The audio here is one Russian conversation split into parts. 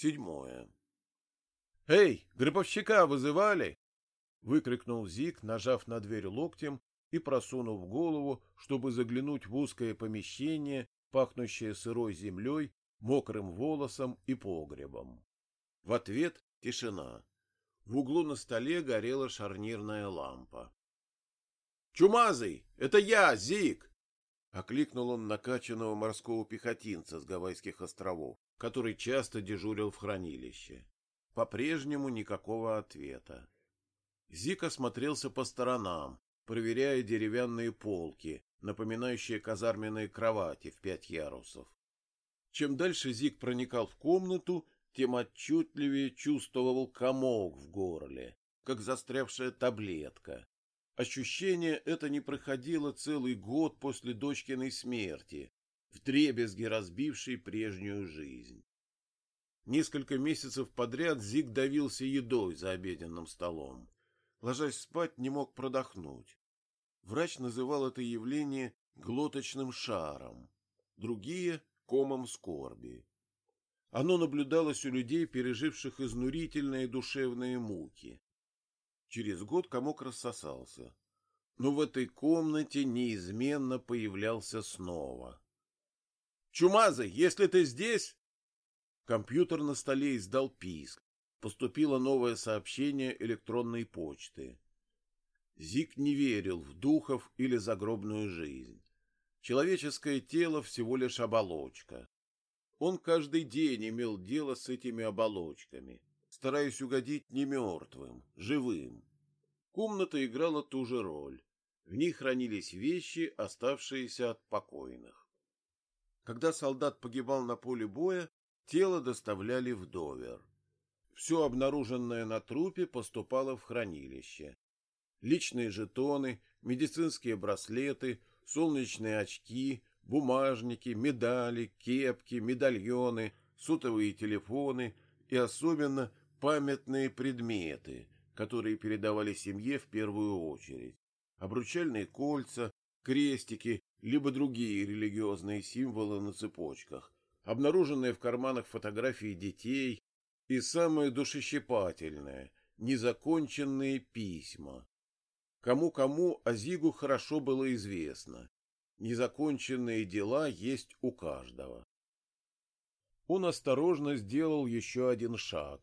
Седьмое. «Эй, гробовщика вызывали?» — выкрикнул Зик, нажав на дверь локтем и просунув голову, чтобы заглянуть в узкое помещение, пахнущее сырой землей, мокрым волосом и погребом. В ответ — тишина. В углу на столе горела шарнирная лампа. «Чумазый! Это я, Зик!» — окликнул он накачанного морского пехотинца с Гавайских островов, который часто дежурил в хранилище. По-прежнему никакого ответа. Зик осмотрелся по сторонам, проверяя деревянные полки, напоминающие казарменные кровати в пять ярусов. Чем дальше Зик проникал в комнату, тем отчетливее чувствовал комок в горле, как застрявшая таблетка. Ощущение это не проходило целый год после дочкиной смерти, вдребезги разбившей прежнюю жизнь. Несколько месяцев подряд Зиг давился едой за обеденным столом. Ложась спать, не мог продохнуть. Врач называл это явление глоточным шаром, другие — комом скорби. Оно наблюдалось у людей, переживших изнурительные душевные муки. Через год комок рассосался, но в этой комнате неизменно появлялся снова. «Чумазый, если ты здесь...» Компьютер на столе издал писк. Поступило новое сообщение электронной почты. Зик не верил в духов или загробную жизнь. Человеческое тело всего лишь оболочка. Он каждый день имел дело с этими оболочками, стараясь угодить не мертвым, живым. Комната играла ту же роль. В ней хранились вещи, оставшиеся от покойных. Когда солдат погибал на поле боя, тело доставляли в Довер. Все обнаруженное на трупе поступало в хранилище. Личные жетоны, медицинские браслеты, солнечные очки, бумажники, медали, кепки, медальоны, сотовые телефоны и особенно памятные предметы, которые передавали семье в первую очередь. Обручальные кольца, крестики, либо другие религиозные символы на цепочках, обнаруженные в карманах фотографии детей и самое душещипательное – незаконченные письма. Кому-кому о Зигу хорошо было известно. Незаконченные дела есть у каждого. Он осторожно сделал еще один шаг.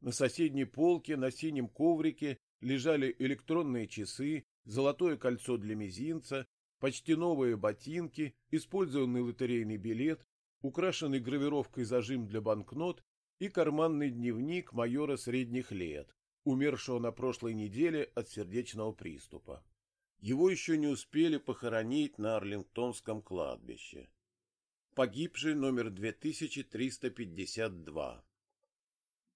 На соседней полке на синем коврике лежали электронные часы, золотое кольцо для мизинца, почти новые ботинки, использованный лотерейный билет, украшенный гравировкой зажим для банкнот и карманный дневник майора средних лет, умершего на прошлой неделе от сердечного приступа. Его еще не успели похоронить на Арлингтонском кладбище. Погибший номер 2352.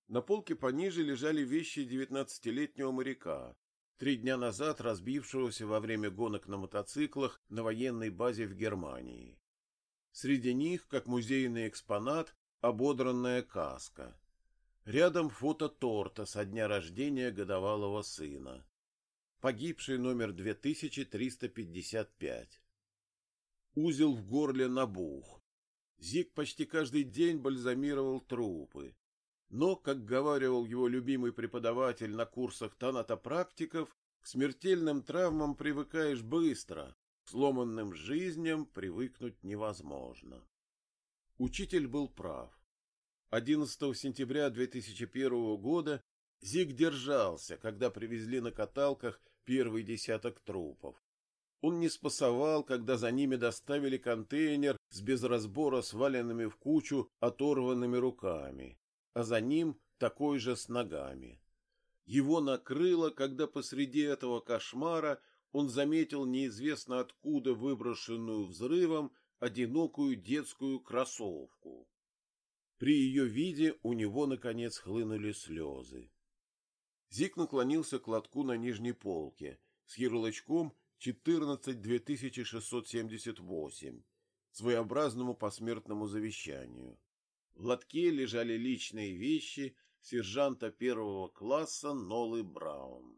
На полке пониже лежали вещи девятнадцатилетнего моряка, три дня назад разбившегося во время гонок на мотоциклах на военной базе в Германии. Среди них, как музейный экспонат, ободранная каска. Рядом фото торта со дня рождения годовалого сына. Погибший номер 2355. Узел в горле набух. Зик почти каждый день бальзамировал трупы. Но, как говаривал его любимый преподаватель на курсах танатопрактиков, к смертельным травмам привыкаешь быстро, к сломанным жизням привыкнуть невозможно. Учитель был прав. 11 сентября 2001 года Зиг держался, когда привезли на каталках первый десяток трупов. Он не спасовал, когда за ними доставили контейнер с без разбора сваленными в кучу оторванными руками, а за ним такой же с ногами. Его накрыло, когда посреди этого кошмара он заметил неизвестно откуда выброшенную взрывом одинокую детскую кроссовку. При ее виде у него, наконец, хлынули слезы. Зик наклонился к лотку на нижней полке с ярлычком 14-2678, своеобразному посмертному завещанию. В лотке лежали личные вещи сержанта первого класса Нолы Браун.